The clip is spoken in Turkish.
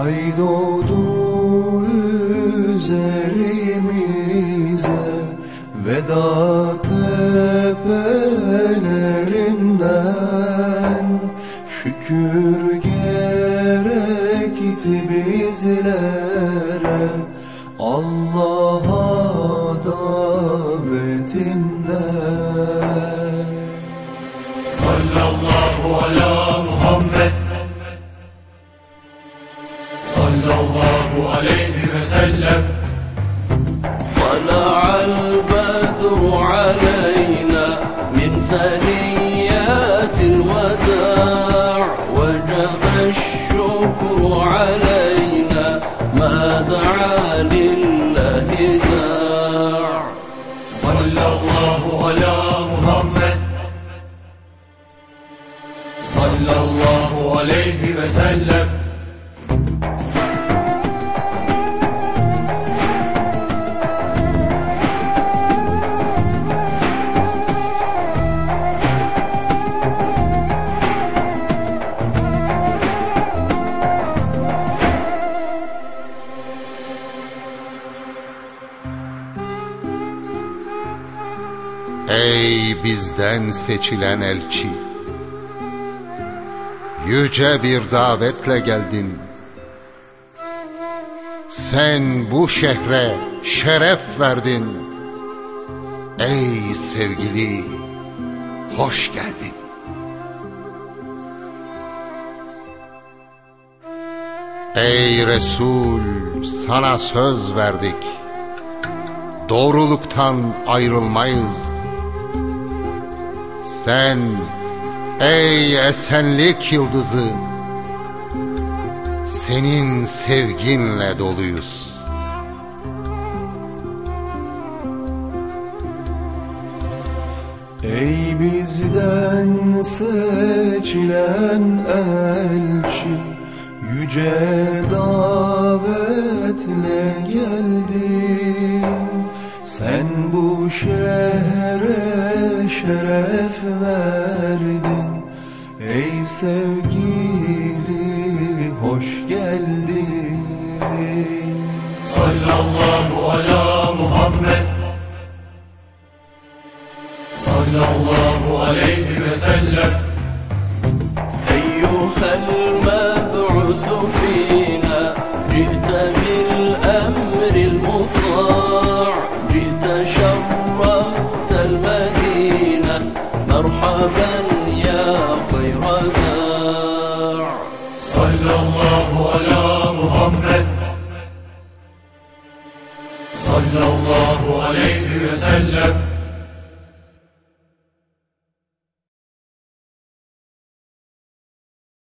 Ay doğdu üzerimize Veda tepelerinden. Şükür gerekti bizlere Allah'a davetinden Sallallahu ala صلى الله عليه وسلم. طلع البدر علينا من ثنيات الوداع وجب الشكر علينا ما دعا لله داع. صلى الله على محمد. صلى الله عليه وسلم. Ey bizden seçilen elçi Yüce bir davetle geldin. Sen bu şehre şeref verdin. Ey sevgili hoş geldin. Ey Resul sana söz verdik. Doğruluktan ayrılmayız sen ey esenlik yıldızı Senin sevginle doluyuz. Ey bizden seçilen elçi Yüce davetle geldin. Sen bu şehre şeref verdin. Ey sevgili hoş geldin. Sallallahu ala Muhammed. Sallallahu aleyhi ve sellem Sallallahu aleyhi ve sellem